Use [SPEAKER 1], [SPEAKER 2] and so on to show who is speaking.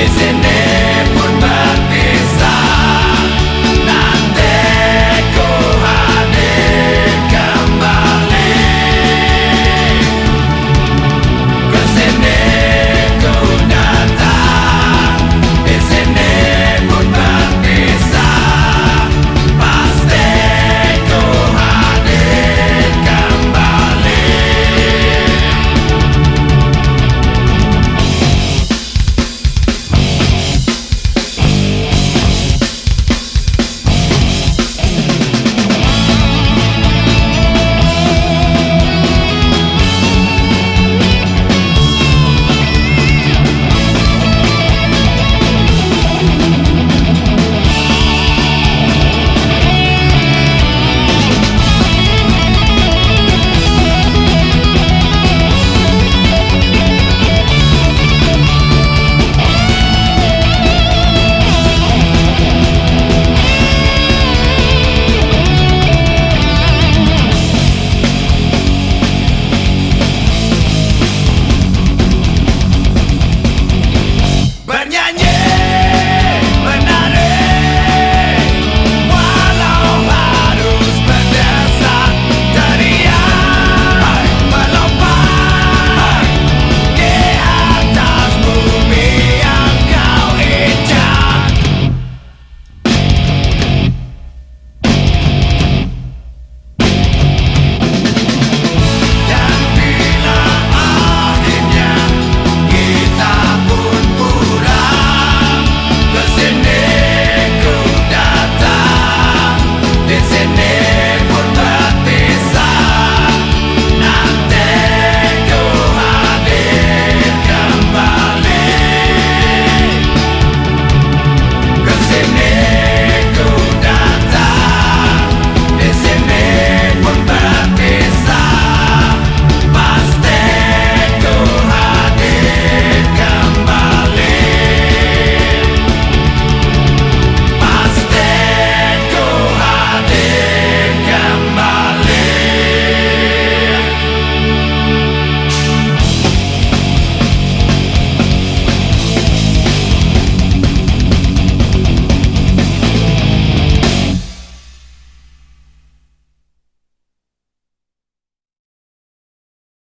[SPEAKER 1] It's